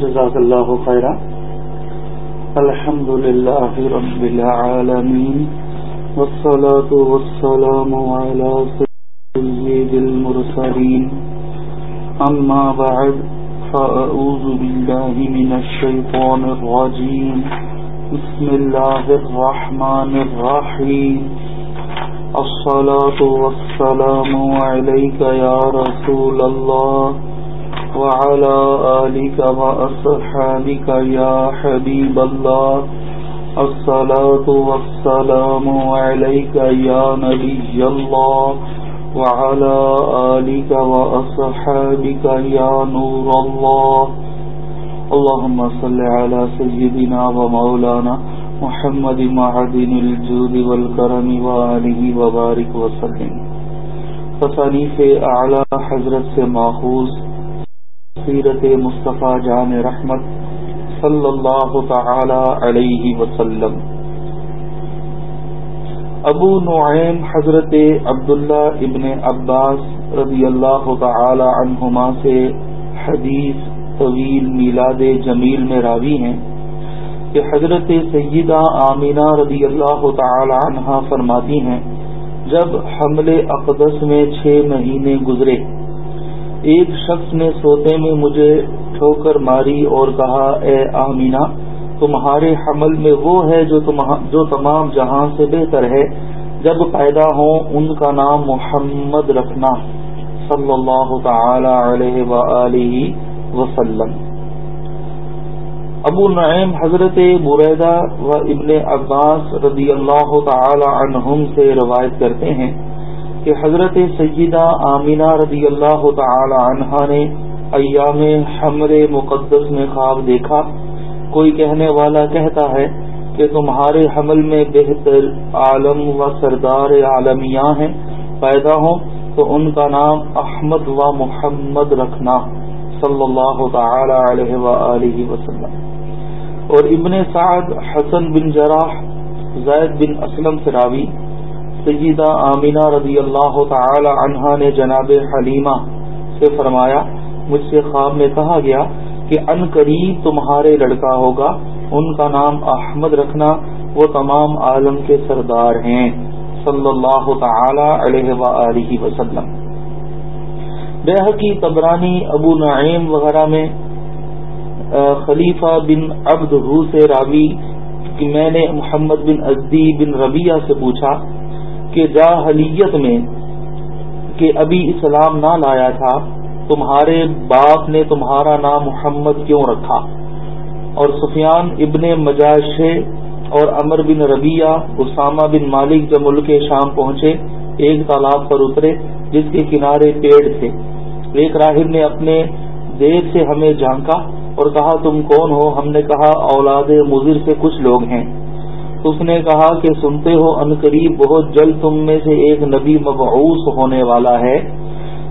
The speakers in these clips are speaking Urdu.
جزاک اللہ خیرہ الحمد لله رب العالمين والصلاة والسلام على سيد المرسلين أما بعد فأعوذ بالله من الشيطان الرجيم بسم الله الرحمن الرحيم الصلاة والسلام عليك يا رسول الله وعلى آلك وأصحابك يا حبيب الله. الصلاة والسلام عليك يا نبي الله. وعلى آلك وأصحابك يا نور الله. اللهم صل على سيدنا ومولانا محمد معدن الجود والكرم وآله وبارك وسلم. تصانیف اعلی حضرت سے ماخوذ سیرت مصطفیٰ جان رحمت صلی اللہ تعالی علیہ وسلم۔ ابو نعیم حضرت عبداللہ ابن عباس رضی اللہ تعالی عنہما سے حدیث طویل میلاد جمیل میں راوی ہیں کہ حضرت سیدہ آمینہ رضی اللہ تعالی عنہ فرماتی ہیں، جب حمل اقدس میں چھ مہینے گزرے ایک شخص نے سوتے میں مجھے ٹھوکر ماری اور کہا، اے آمینہ، تمہارے حمل میں وہ ہے جو جو تمام جہاں سے بہتر ہے۔ جب پیدا ہوں ان کا نام محمد رکھنا۔ صلی اللہ تعالی علیہ و وسلم۔ ابو نعیم حضرت بریدہ و ابن عباس رضی اللہ تعالی عنہم سے روایت کرتے ہیں۔ کہ حضرت سیدہ آمینہ رضی اللہ تعالی عنہا نے ایام حمر مقدس میں خواب دیکھا۔ کوئی کہنے والا کہتا ہے کہ تمہارے حمل میں بہتر عالم و سردار عالمیاں ہیں، پیدا ہوں تو ان کا نام احمد و محمد رکھنا۔ صلی اللہ تعالی علیہ وآلہ وسلم۔ اور ابن سعد حسن بن جراح، زید بن اسلم سراوی سیدہ آمینہ رضی اللہ تعالی عنہا نے جناب حلیمہ سے فرمایا، مجھ سے خواب میں کہا گیا کہ ان قریب تمہارے لڑکا ہوگا، ان کا نام احمد رکھنا، وہ تمام عالم کے سردار ہیں۔ صلی اللہ تعالی علیہ وآلہ وسلم۔ بحقی تبرانی ابو نعیم وغیرہ میں خلیفہ بن عبد سے راوی، کہ میں نے محمد بن ازدی بن ربیہ سے پوچھا کہ جاہلیت میں کہ ابھی اسلام نہ لایا تھا، تمہارے باپ نے تمہارا نام محمد کیوں رکھا؟ اور سفیان ابن مجاشے اور امر بن ربیہ اسامہ بن مالک جب ملک شام پہنچے، ایک تالاب پر اترے، جس کے کنارے پیڑ تھے۔ ایک راہب نے اپنے دیر سے ہمیں جھانکا اور کہا، تم کون ہو؟ ہم نے کہا، اولاد مضر سے کچھ لوگ ہیں۔ اس نے کہا کہ سنتے ہو ان قریب، بہت جلد تم میں سے ایک نبی مبعوث ہونے والا ہے۔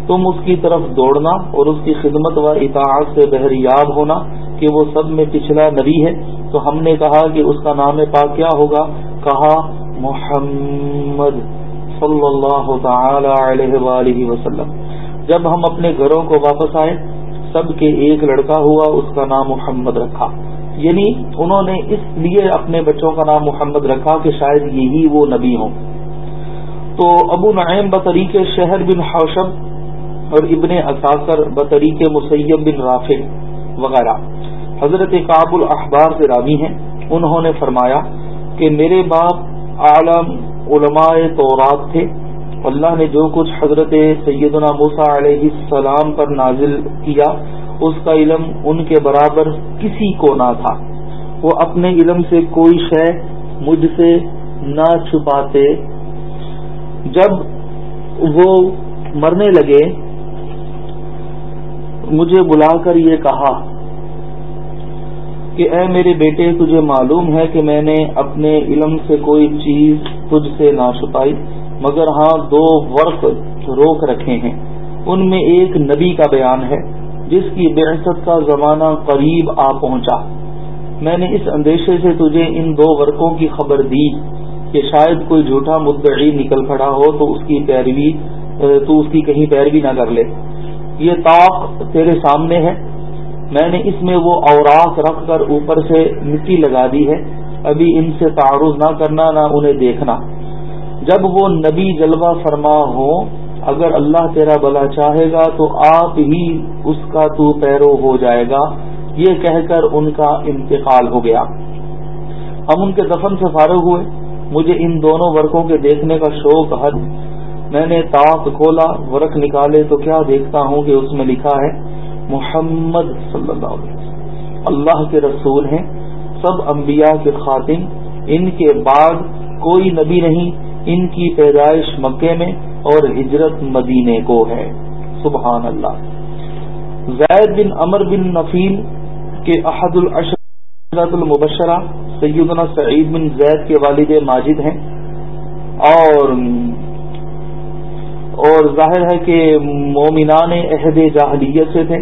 تم اس کی طرف دوڑنا اور اس کی خدمت و اطاعت سے بحریاب ہونا کہ وہ سب میں پچھلا نبی ہے۔ تو ہم نے کہا کہ اس کا نام پاک کیا ہوگا؟ کہا، محمد صلی اللہ تعالی علیہ وآلہ وسلم۔ جب ہم اپنے گھروں کو واپس آئے، سب کے ایک لڑکا ہوا، اس کا نام محمد رکھا۔ یعنی انہوں نے اس لیے اپنے بچوں کا نام محمد رکھا کہ شاید یہی وہ نبی ہوں۔ تو ابو نعیم بطریق شہر بن حوشب اور ابن اثاثر بطریق مسیب بن رافع وغیرہ حضرت کاب الاحبار سے راوی ہیں۔ انہوں نے فرمایا کہ میرے باپ عالم علماء تورات تھے۔ اللہ نے جو کچھ حضرت سیدنا موسا علیہ السلام پر نازل کیا اس کا علم ان کے برابر کسی کو نہ تھا۔ وہ اپنے علم سے کوئی شے مجھ سے نہ چھپاتے۔ جب وہ مرنے لگے، مجھے بلا کر یہ کہا کہ اے میرے بیٹے، تجھے معلوم ہے کہ میں نے اپنے علم سے کوئی چیز تجھ سے نہ چھپائی، مگر ہاں دو ورق روک رکھے ہیں۔ ان میں ایک نبی کا بیان ہے۔ جس کی بعثت کا زمانہ قریب آ پہنچا۔ میں نے اس اندیشے سے تجھے ان دو ورقوں کی خبر دی کہ شاید کوئی جھوٹا مدعی نکل پڑا ہو تو اس کی پیروی، تو اس کی کہیں پیروی نہ کر لے۔ یہ طاق تیرے سامنے ہے۔ میں نے اس میں وہ اوراق رکھ کر اوپر سے مٹی لگا دی ہے۔ ابھی ان سے تعارض نہ کرنا، نہ انہیں دیکھنا۔ جب وہ نبی جلوہ فرما ہو اگر اللہ تیرا بلا چاہے گا تو آپ ہی اس کا تو پیرو ہو جائے گا۔ یہ کہہ کر ان کا انتقال ہو گیا۔ ہم ان کے دفن سے فارغ ہوئے۔ مجھے ان دونوں ورقوں کے دیکھنے کا شوق، حد۔ میں نے تاخ کھولا، ورق نکالے تو کیا دیکھتا ہوں کہ اس میں لکھا ہے، محمد صلی اللہ علیہ وسلم۔ اللہ کے رسول ہیں، سب انبیاء کے خاتم۔ ان کے بعد کوئی نبی نہیں۔ ان کی پیدائش مکے میں اور ہجرت مدینے کو ہے۔ سبحان اللہ زید بن امر بن نفیل کے احد الشرت المبشرہ، سیدنا سعید بن زید کے والد ماجد ہیں۔ اور اور ظاہر ہے کہ مومنان عہد جاہلیت سے تھے۔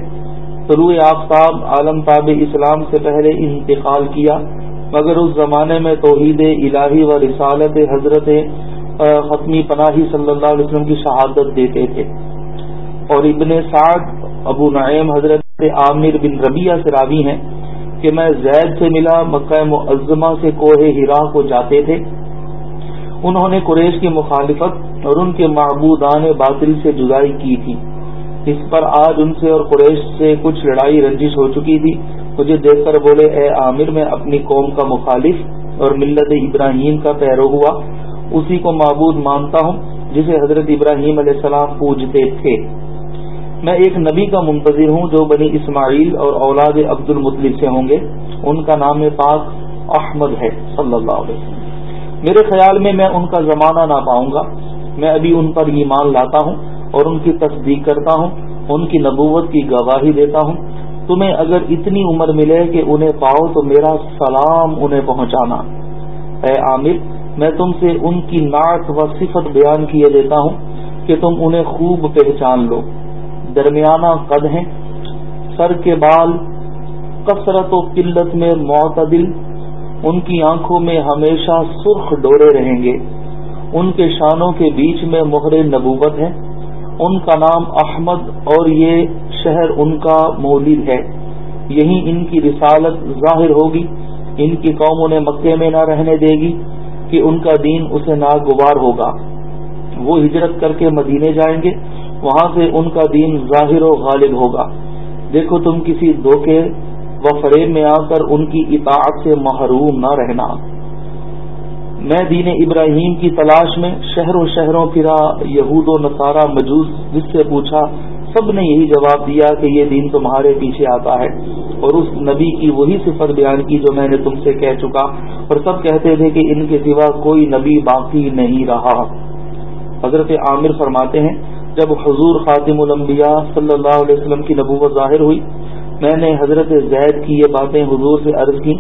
طلوع آفتاب عالم تاب اسلام سے پہلے انتقال کیا، مگر اس زمانے میں توحید الہی و رسالت حضرت ختمی پناہی صلی اللہ علیہ وسلم کی شہادت دیتے تھے۔ اور ابن سعد، ابو نعیم، حضرت عامر بن ربیہ سے راوی ہیں کہ میں زید سے ملا، مکہ معظمہ سے کوہ ہرا کو جاتے تھے۔ انہوں نے قریش کی مخالفت اور ان کے معبودان باطل سے جدائی کی تھی۔ اس پر آج ان سے اور قریش سے کچھ لڑائی رنجش ہو چکی تھی۔ مجھے دیکھ کر بولے، اے عامر، میں اپنی قوم کا مخالف اور ملت ابراہیم کا پیرو ہوا۔ اسی کو معبود مانتا ہوں جسے حضرت ابراہیم علیہ السلام پوجتے تھے۔ میں ایک نبی کا منتظر ہوں جو بنی اسماعیل اور اولاد عبد المطلب سے ہوں گے۔ ان کا نام پاک احمد ہے، صلی اللہ علیہ وسلم۔ میرے خیال میں میں ان کا زمانہ نہ پاؤں گا۔ میں ابھی ان پر ایمان لاتا ہوں اور ان کی تصدیق کرتا ہوں، ان کی نبوت کی گواہی دیتا ہوں۔ تمہیں اگر اتنی عمر ملے کہ انہیں پاؤ تو میرا سلام انہیں پہنچانا۔ اے عامر میں تم سے ان کی نعت و صفت بیان کیے دیتا ہوں کہ تم انہیں خوب پہچان لو۔ درمیانہ قد ہیں۔ سر کے بال، کثرت و قلت میں معتدل۔ ان کی آنکھوں میں ہمیشہ سرخ ڈورے رہیں گے۔ ان کے شانوں کے بیچ میں مہر نبوت ہے۔ ان کا نام احمد اور یہ شہر ان کا مولد ہے۔ یہی ان کی رسالت ظاہر ہوگی۔ ان کی قوم انہیں مکے میں نہ رہنے دے گی۔ کہ ان کا دین اسے ناگوار ہوگا۔ وہ ہجرت کر کے مدینے جائیں گے، وہاں سے ان کا دین ظاہر و غالب ہوگا۔ دیکھو تم کسی دھوکے و فریب میں آ کر ان کی اطاعت سے محروم نہ رہنا۔ میں دین ابراہیم کی تلاش میں شہروں شہروں پھرا، یہود و نصارہ مجوس جس سے پوچھا سب نے یہی جواب دیا کہ یہ دین تمہارے پیچھے آتا ہے اور اس نبی کی وہی صفت بیان کی جو میں نے تم سے کہہ چکا۔ اور سب کہتے تھے کہ ان کے سوا کوئی نبی باقی نہیں رہا۔ حضرت عامر فرماتے ہیں، جب حضور خاتم الانبیاء صلی اللہ علیہ وسلم کی نبوت ظاہر ہوئی، میں نے حضرت زید کی یہ باتیں حضور سے عرض کی۔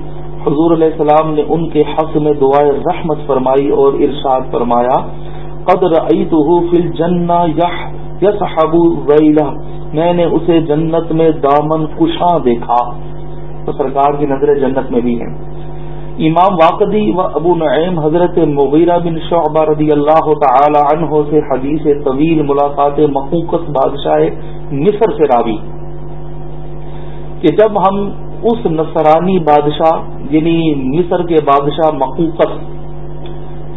حضور علیہ السلام نے ان کے حق میں دعائیں رحمت فرمائی اور ارشاد فرمایا قدر میں نے اسے جنت میں دامن کشاں دیکھا۔ تو سرکار کی نظر جنت میں بھی ہے امام واقعی و ابو نعیم حضرت مغیرہ بن شعبہ رضی اللہ تعالی عنہ سے حدیث طویل ملاقات مقوقت بادشاہ مصر سے راوی کہ جب ہم اس نصرانی بادشاہ یعنی مصر کے بادشاہ مقوقت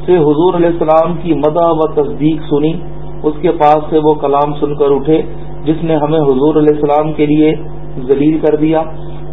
سے حضور علیہ السلام کی مدع و تصدیق سنی اس کے پاس سے وہ کلام سن کر اٹھے، جس نے ہمیں حضور علیہ السلام کے لیے ذلیل کر دیا۔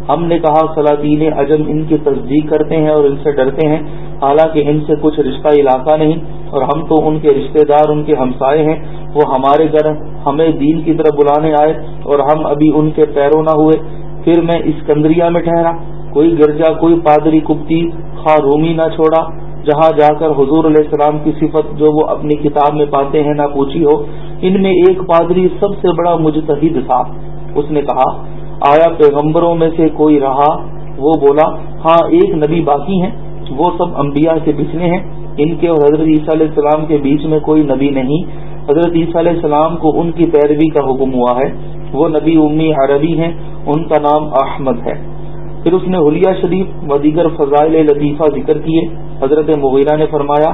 ہم نے کہا سلاطین اجم ان کی تصدیق کرتے ہیں اور ان سے ڈرتے ہیں۔ حالانکہ ان سے کچھ رشتہ علاقہ نہیں، اور ہم تو ان کے رشتہ دار، ان کے ہمسائے ہیں۔ وہ ہمارے گھر ہمیں دین کی طرف بلانے آئے، اور ہم ابھی ان کے پیروں نہ ہوئے۔ پھر میں اسکندریہ میں ٹھہرا، کوئی گرجا، کوئی پادری کپتی خواہ رومی نہ چھوڑا۔ جہاں جا کر حضور علیہ السلام کی صفت جو وہ اپنی کتاب میں پاتے ہیں نہ پوچھی ہو، ان میں ایک پادری سب سے بڑا مجتہد تھا۔ اس نے کہا، آیا پیغمبروں میں سے کوئی رہا؟ وہ بولا ہاں ایک نبی باقی ہیں۔ وہ سب انبیاء سے بچنے ہیں۔ ان کے اور حضرت عیسیٰ علیہ السلام کے بیچ میں کوئی نبی نہیں۔ حضرت عیسیٰ علیہ السلام کو ان کی پیروی کا حکم ہوا ہے۔ وہ نبی امی عربی ہیں، ان کا نام احمد ہے۔ پھر اس نے حلیہ شریف و دیگر فضائل لطیفہ ذکر کیے۔ حضرت مغیرہ نے فرمایا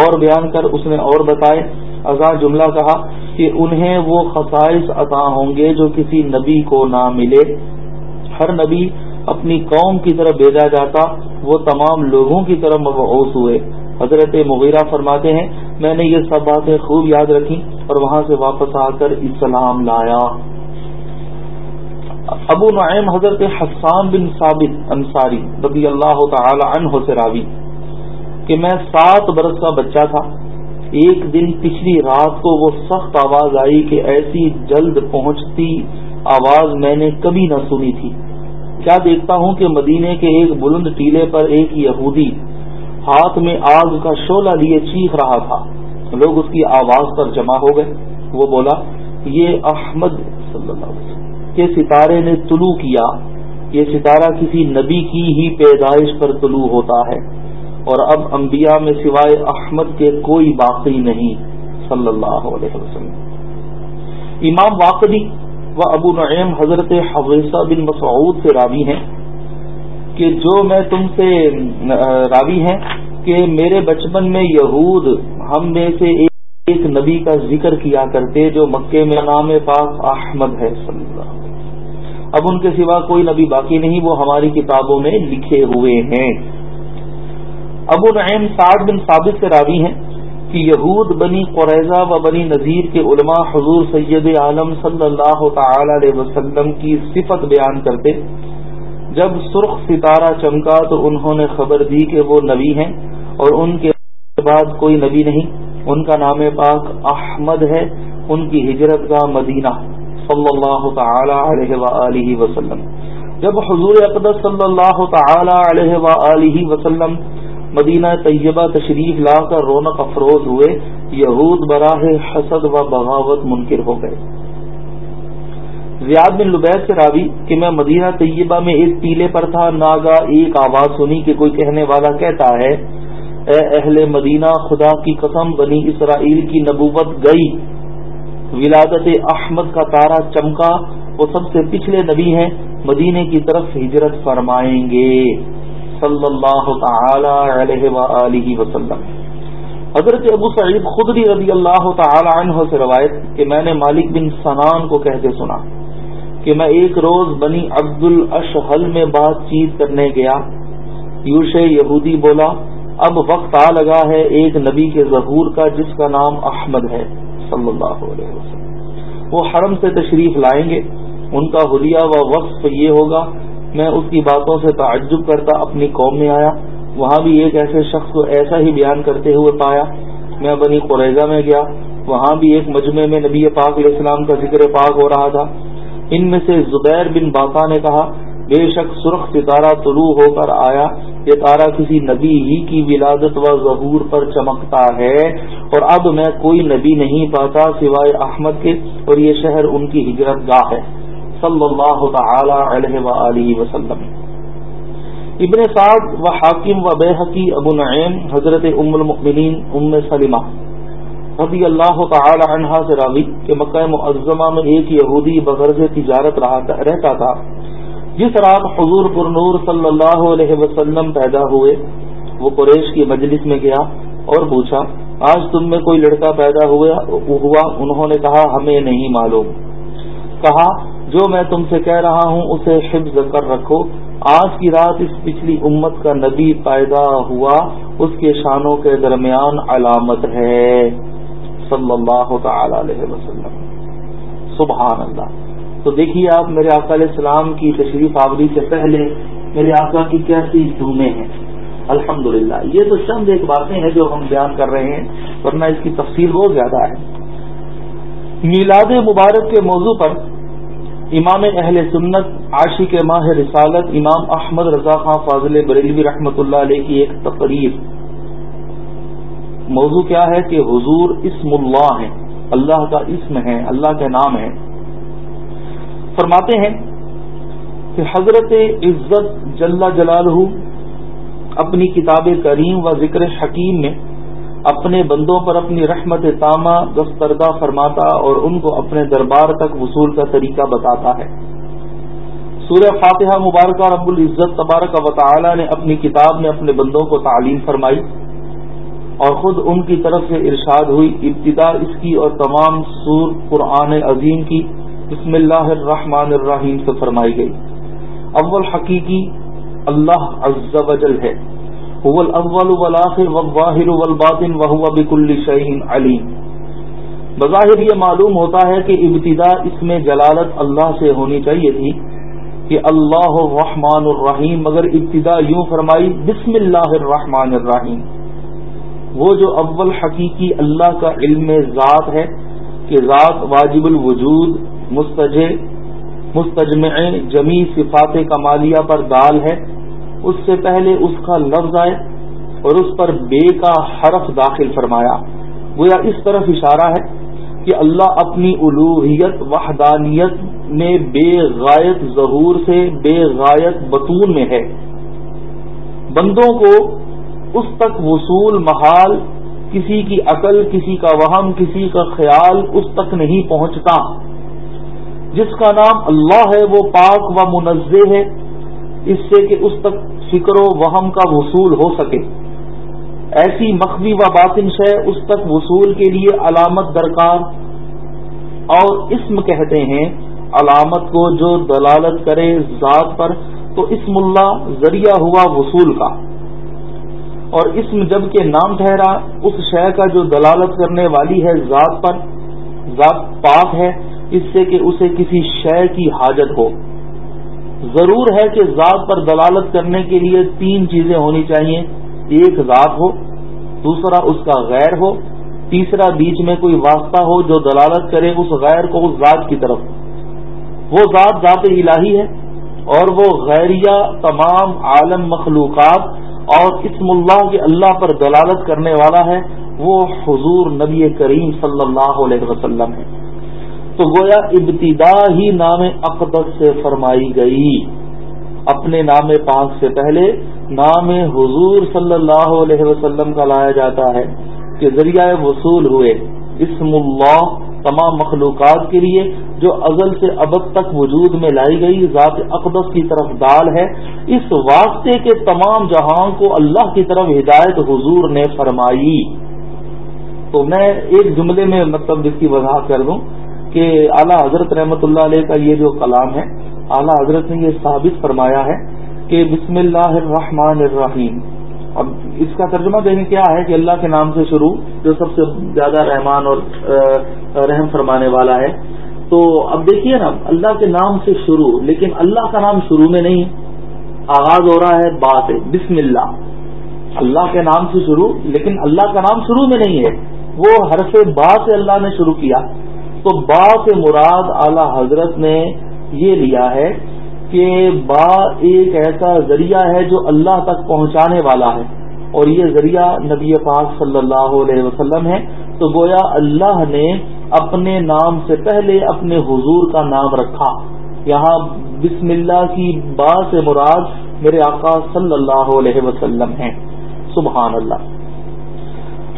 اور بیان کر اس نے اور بتائے۔ ازا جملہ کہا کہ انہیں وہ خصائص عطا ہوں گے جو کسی نبی کو نہ ملے۔ ہر نبی اپنی قوم کی طرف بھیجا جاتا، وہ تمام لوگوں کی طرف مبعوث ہوئے۔ حضرت مغیرہ فرماتے ہیں، میں نے یہ سب باتیں خوب یاد رکھی اور وہاں سے واپس آ کر اسلام لایا۔ ابو نعیم حضرت حسان بن ثابت انصاری رضی اللہ تعالی عنہ سے راوی۔ کہ میں سات برس کا بچہ تھا۔ ایک دن پچھلی رات کو وہ سخت آواز آئی کہ ایسی جلد پہنچتی آواز میں نے کبھی نہ سنی تھی۔ کیا دیکھتا ہوں کہ مدینے کے ایک بلند ٹیلے پر ایک یہودی ہاتھ میں آگ کا شولہ لیے چیخ رہا تھا۔ لوگ اس کی آواز پر جمع ہو گئے۔ وہ بولا، یہ احمد صلی اللہ علیہ وسلم کے ستارے نے طلوع کیا۔ یہ ستارہ کسی نبی کی ہی پیدائش پر طلوع ہوتا ہے۔ اور اب انبیاء میں سوائے احمد کے کوئی باقی نہیں، صلی اللہ علیہ وسلم۔ امام واقعی و ابو نعیم حضرت حویثہ بن مسعود سے راوی ہیں کہ جو میں تم سے راوی ہیں کہ میرے بچپن میں یہود ہم میں سے ایک نبی کا ذکر کیا کرتے جو مکے میں نام پاک احمد ہے، صلی اللہ اب ان کے سوا کوئی نبی باقی نہیں، وہ ہماری کتابوں میں لکھے ہوئے ہیں۔ ابو نعیم سعد بن ثابت سے راوی ہیں کہ یہود بنی قریضہ و بنی نذیر کے علماء حضور سید عالم صلی اللہ تعالی علیہ وسلم کی صفت بیان کرتے۔ جب سرخ ستارہ چمکا تو انہوں نے خبر دی کہ وہ نبی ہیں اور ان کے بعد کوئی نبی نہیں۔ ان کا نام پاک احمد ہے۔ ان کی ہجرت کا مدینہ۔ صلی اللہ تعالی علیہ وآلہ وسلم۔ جب حضور اقدس صلی اللہ تعالی علیہ وآلہ وسلم مدینہ طیبہ تشریف لا کر رونق افروز ہوئے، یہود براہ حسد و بغاوت منکر ہو گئے۔ زیاد بن لبید سے راوی کہ میں مدینہ طیبہ میں ایک ٹیلے پر تھا، ناگا ایک آواز سنی کہ کوئی کہنے والا کہتا ہے، اے اہل مدینہ، خدا کی قسم، بنی اسرائیل کی نبوت گئی۔ ولادت احمد کا تارا چمکا، وہ سب سے پچھلے نبی ہیں مدینے کی طرف ہجرت فرمائیں گے۔ صلی اللہ تعالی علیہ وآلہ وسلم۔ حضرت ابو سعید خدری رضی اللہ تعالی عنہ سے روایت کہ میں نے مالک بن سنان کو کہتے سنا کہ میں ایک روز بنی عبد الاشحل میں بات چیت کرنے گیا۔ یوش یہودی بولا، اب وقت آ لگا ہے ایک نبی کے ظہور کا جس کا نام احمد ہے، صلی اللہ علیہ وسلم۔ وہ حرم سے تشریف لائیں گے، ان کا حلیہ و وقف یہ ہوگا میں اس کی باتوں سے تعجب کرتا اپنی قوم میں آیا۔ وہاں بھی ایک ایسے شخص کو ایسا ہی بیان کرتے ہوئے پایا۔ میں بنی قریضہ میں گیا۔ وہاں بھی ایک مجمع میں نبی پاک علیہ السلام کا ذکر پاک ہو رہا تھا۔ ان میں سے زبیر بن باقا نے کہا، بے شک سرخ ستارہ طلوع ہو کر آیا۔ یہ تارا کسی نبی ہی کی ولادت و ظہور پر چمکتا ہے۔ اور اب میں کوئی نبی نہیں پاتا سوائے احمد کے۔ اور یہ شہر ان کی ہجرت گاہ ہے۔ صلی اللہ تعالی علیہ وآلہ وسلم۔ ابن سعد و حاکم و بحقی ابو نعیم حضرت ام المؤمنین ام سلمہ رضی اللہ تعالی عنہا سے راوی کہ مکہ معظمہ میں ایک یہودی بغرض تجارت رہتا تھا، جس رات حضور پر نور صلی اللہ علیہ وسلم پیدا ہوئے۔ وہ قریش کی مجلس میں گیا اور پوچھا، آج تم میں کوئی لڑکا پیدا ہوا؟ انہوں نے کہا، ہمیں نہیں معلوم۔ کہا جو میں تم سے کہہ رہا ہوں اسے حفظ کر رکھو۔ آج کی رات اس پچھلی امت کا نبی پیدا ہوا، اس کے شانوں کے درمیان علامت ہے۔ صلی اللہ تعالی علیہ وسلم۔ سبحان اللہ تو دیکھیے آپ میرے آقا علیہ السلام کی تشریف آوری سے پہلے میرے آقا کی کیسی دھومیں ہیں؟ الحمد یہ تو چند ایک باتیں ہیں جو ہم بیان کر رہے ہیں، ورنہ اس کی تفصیل بہت زیادہ ہے۔ میلاد مبارک کے موضوع پر امام اہل سنت عاشق ماہ رسالت امام احمد رضا خان فاضل بریلوی رحمۃ اللہ علیہ کی ایک تقریر۔ موضوع کیا ہے کہ حضور اسم اللہ ہے اللہ کا اسم ہے، اللہ کے نام ہے۔ فرماتے ہیں کہ حضرت عزت جل جلال اپنی کتاب کریم و ذکر حکیم میں اپنے بندوں پر اپنی رحمت تامہ دستردہ فرماتا اور ان کو اپنے دربار تک وصول کا طریقہ بتاتا ہے۔ سورہ فاتحہ مبارکہ رب العزت تبارک و تعالی نے اپنی کتاب میں اپنے بندوں کو تعلیم فرمائی اور خود ان کی طرف سے ارشاد ہوئی۔ ابتدا اس کی اور تمام سور قرآن عظیم کی بسم اللہ الرحمن الرحیم سے فرمائی گئی۔ اول حقیقی اللہ عز و جل ہے۔ هو الاول والآخر والظاہر والباطن وهو بكل شيء علیم بظاہر یہ معلوم ہوتا ہے کہ ابتدا اس میں جلالت اللہ سے ہونی چاہیے تھی کہ اللہ الرحمن الرحیم، مگر ابتدا یوں فرمائی، بسم اللہ الرحمن الرحیم۔ وہ جو اول حقیقی اللہ کا علم ذات ہے کہ ذات واجب الوجود مستج مستجمع جمی صفات کمالیہ پر دال ہے۔ اس سے پہلے اس کا لفظ آئے اور اس پر بے کا حرف داخل فرمایا۔ گویا اس طرف اشارہ ہے کہ اللہ اپنی الوحیت وحدانیت میں بے غائط ظہور سے، بے غائط بطون میں ہے۔ بندوں کو اس تک وصول محال، کسی کی عقل، کسی کا وہم، کسی کا خیال اس تک نہیں پہنچتا۔ جس کا نام اللہ ہے وہ پاک و منزہ ہے۔ اس سے کہ اس تک فکر و وہم کا وصول ہو سکے۔ ایسی مخفی و باطن شے اس تک وصول کے لیے علامت درکار۔ اور اسم کہتے ہیں علامت کو جو دلالت کرے ذات پر، تو اسم اللہ ذریعہ ہوا وصول کا۔ اور اسم جبکہ نام ٹھہرا، اس شے کا جو دلالت کرنے والی ہے ذات پر، ذات پاک ہے، اس سے کہ اسے کسی شے کی حاجت ہو۔ ضرور ہے کہ ذات پر دلالت کرنے کے لیے تین چیزیں ہونی چاہیے، ایک ذات ہو، دوسرا اس کا غیر ہو، تیسرا بیچ میں کوئی واسطہ ہو جو دلالت کرے اس غیر کو اس ذات کی طرف۔ وہ ذات ذات الہی ہے اور وہ غیریہ تمام عالم مخلوقات اور اسم اللہ کے اللہ پر دلالت کرنے والا ہے۔ وہ حضور نبی کریم صلی اللہ علیہ وسلم ہے۔ تو گویا ابتدا ہی نام اقدس سے فرمائی گئی۔ اپنے نام پاک سے پہلے نام حضور صلی اللہ علیہ وسلم کا لایا جاتا ہے کہ ذریعہ وصول ہوئے۔ اسم اللہ تمام مخلوقات کے لیے جو ازل سے ابد تک وجود میں لائی گئی ذات اقدس کی طرف دال ہے۔ اس واسطے کے تمام جہاں کو اللہ کی طرف ہدایت حضور نے فرمائی۔ تو میں ایک جملے میں مطلب جس کی وضاحت کر دوں۔ کہ اعلیٰ حضرت رحمۃ اللہ علیہ کا یہ جو کلام ہے، اعلیٰ حضرت نے یہ ثابت فرمایا ہے کہ بسم اللہ الرحمن الرحیم۔ اب اس کا ترجمہ دینے کیا ہے کہ اللہ کے نام سے شروع جو سب سے زیادہ رحمان اور رحم فرمانے والا ہے۔ تو اب دیکھیے نا، اللہ کے نام سے شروع، لیکن اللہ کا نام شروع میں نہیں۔ آغاز ہو رہا ہے با سے بسم اللہ۔ اللہ کے نام سے شروع، لیکن اللہ کا نام شروع میں نہیں ہے۔ وہ حرف با سے اللہ نے شروع کیا۔ تو با سے مراد اعلی حضرت نے یہ لیا ہے کہ با ایک ایسا ذریعہ ہے جو اللہ تک پہنچانے والا ہے اور یہ ذریعہ نبی پاک صلی اللہ علیہ وسلم ہے تو گویا اللہ نے اپنے نام سے پہلے اپنے حضور کا نام رکھا یہاں بسم اللہ کی با سے مراد میرے آقا صلی اللہ علیہ وسلم ہیں سبحان اللہ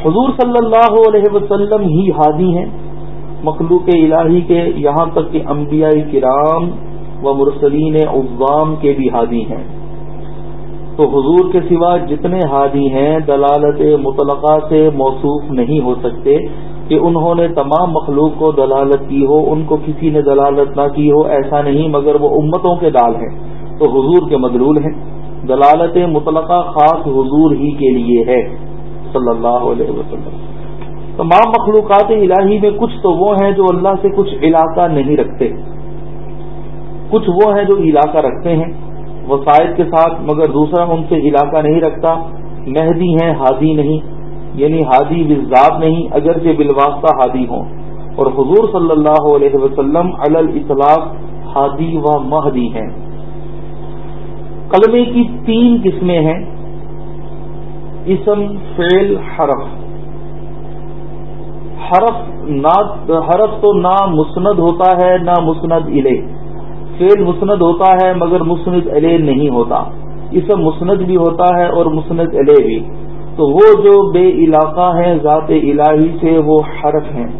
حضور صلی اللہ علیہ وسلم ہی ہادی ہیں مخلوق الہی کے یہاں تک کہ انبیاء کرام و مرسلین عظام کے بھی ہادی ہیں۔ تو حضور کے سوا جتنے ہادی ہیں، دلالت مطلقہ سے موصوف نہیں ہو سکتے کہ انہوں نے تمام مخلوق کو دلالت کی ہو، ان کو کسی نے دلالت نہ کی ہو، ایسا نہیں، مگر وہ امتوں کے دال ہیں۔ تو حضور کے مدلول ہیں۔ دلالت مطلقہ خاص حضور ہی کے لیے ہے۔ صلی اللہ علیہ وسلم۔ تمام مخلوقات الہی میں کچھ تو وہ ہیں جو اللہ سے کچھ علاقہ نہیں رکھتے۔ کچھ وہ ہیں جو علاقہ رکھتے ہیں۔ وسائد کے ساتھ، مگر دوسرا ان سے علاقہ نہیں رکھتا۔ مہدی ہیں، ہادی نہیں۔ یعنی ہادی بزاد نہیں، اگرچہ بالواسطہ ہادی ہوں۔ اور حضور صلی اللہ علیہ وسلم الاطلاق ہادی و مہدی ہیں۔ کلمے کی تین قسمیں ہیں۔ اسم، فعل، حرف۔ حرف نہ حرف تو نہ مسند ہوتا ہے نہ مسند الے فیل مسند ہوتا ہے مگر مسند علیہ نہیں ہوتا۔ اسم مسند بھی ہوتا ہے اور مسند علیہ بھی۔ تو وہ جو بے علاقہ ہیں، ذات الہی سے وہ حرف ہیں۔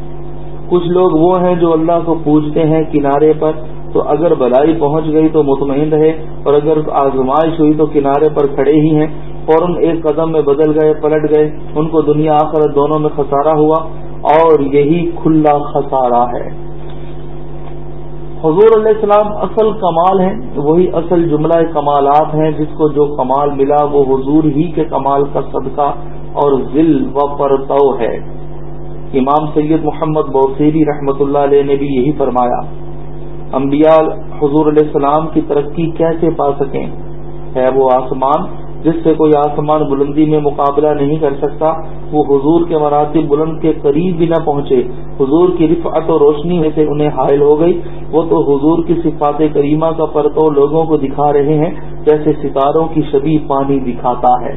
کچھ لوگ وہ ہیں جو اللہ کو پوجتے ہیں کنارے پر۔ تو اگر بلائی پہنچ گئی تو مطمئن رہے، اور اگر آزمائش ہوئی تو کنارے پر کھڑے ہی ہیں۔ فوراً ایک قدم میں بدل گئے، پلٹ گئے۔ ان کو دنیا آخر دونوں میں خسارہ ہوا۔ اور یہی کھلا خسارہ ہے۔ حضور علیہ السلام اصل کمال ہیں، وہی اصل جملہ کمالات ہیں، جس کو جو کمال ملا وہ حضور ہی کے کمال کا صدقہ اور ذل و پرتو ہے۔ امام سید محمد بوسیری رحمت اللہ علیہ نے بھی یہی فرمایا، انبیاء حضور علیہ السلام کی ترقی کیسے پا سکیں؟ ہے وہ آسمان جس سے کوئی آسمان بلندی میں مقابلہ نہیں کر سکتا، وہ حضور کے مراتب بلند کے قریب بھی نہ پہنچے۔ حضور کی رفعت و روشنی میں سے انہیں حائل ہو گئی۔ وہ تو حضور کی صفات کریمہ کا پرتو لوگوں کو دکھا رہے ہیں، جیسے ستاروں کی شبی پانی دکھاتا ہے۔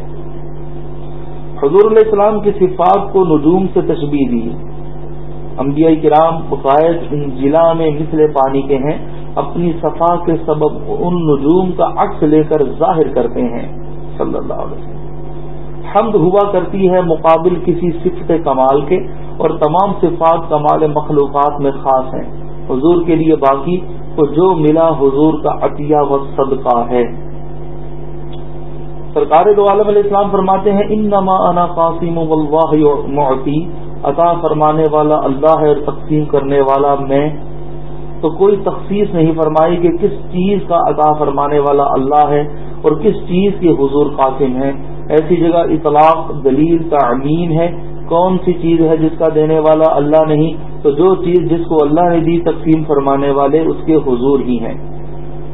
حضور علیہ السلام کی صفات کو نجوم سے تشبیح دی انبیاء کرام بقائد ان ضلع میں مثل پانی کے ہیں، اپنی صفا کے سبب ان نجوم کا عکس لے کر ظاہر کرتے ہیں۔ صلی اللہ علیہ وسلم۔ حمد ہوا کرتی ہے مقابل کسی صفت کمال کے اور تمام صفات کمال مخلوقات میں خاص ہیں۔ حضور کے لیے باقی تو جو ملا حضور کا عطیہ و صدقہ ہے۔ سرکار دو عالم علیہ السلام فرماتے ہیں ان نما انا قاسم معتی عطا فرمانے والا اللہ ہے اور تقسیم کرنے والا میں۔ تو کوئی تخصیص نہیں فرمائی کہ کس چیز کا عطا فرمانے والا اللہ ہے۔ اور کس چیز کے حضور قاسم ہے ایسی جگہ اطلاق، دلیل تعمیم ہے۔ کون سی چیز ہے جس کا دینے والا اللہ نہیں؟ تو جو چیز جس کو اللہ نے دی تقسیم فرمانے والے اس کے حضور ہی ہیں۔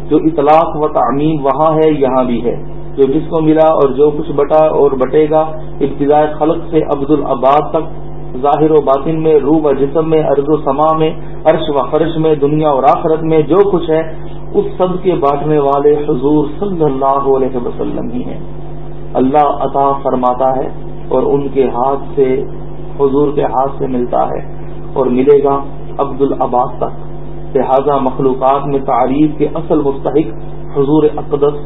جو اطلاق و تعمیم وہاں ہے، یہاں بھی ہے۔ جو جس کو ملا اور جو کچھ بٹا اور بٹے گا، ابتداء خلق سے عبد العباد تک۔ ظاہر و باطن میں، روح و جسم میں ارض و سما میں، عرش و فرش میں، دنیا اور آخرت میں، جو کچھ ہے اس سب کے بانٹنے والے حضور صلی اللہ علیہ وسلم ہی ہیں۔ اللہ عطا فرماتا ہے اور ان کے ہاتھ سے، حضور کے ہاتھ سے ملتا ہے اور ملے گا عبد العباس تک۔ لہذا مخلوقات میں تعریف کے اصل مستحق حضور اقدس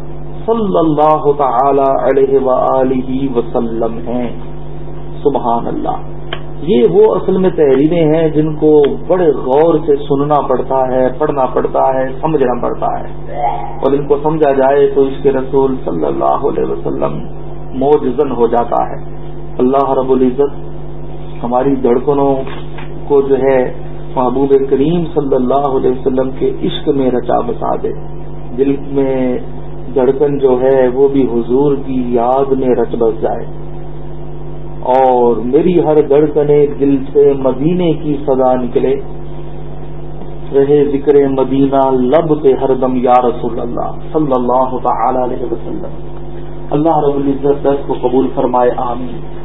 صلی اللہ تعالی علیہ وسلم ہیں۔ سبحان اللہ۔ یہ وہ اصل میں تحریریں ہیں جن کو بڑے غور سے سننا پڑتا ہے، پڑھنا پڑتا ہے، سمجھنا پڑتا ہے۔ اور ان کو سمجھا جائے تو اس کے رسول صلی اللہ علیہ وسلم موجزن ہو جاتا ہے۔ اللہ رب العزت ہماری دھڑکنوں کو جو ہے محبوب کریم صلی اللہ علیہ وسلم کے عشق میں رچا بسا دے۔ دل میں دھڑکن جو ہے وہ بھی حضور کی یاد میں رچ بس جائے۔ اور میری ہر دھڑکنے دل سے مدینے کی صدا نکلے۔ رہے ذکر مدینہ لب پہ ہر دم یا رسول اللہ صلی اللہ تعالی علیہ وسلم۔ اللہ رب العزت دس کو قبول فرمائے، آمین۔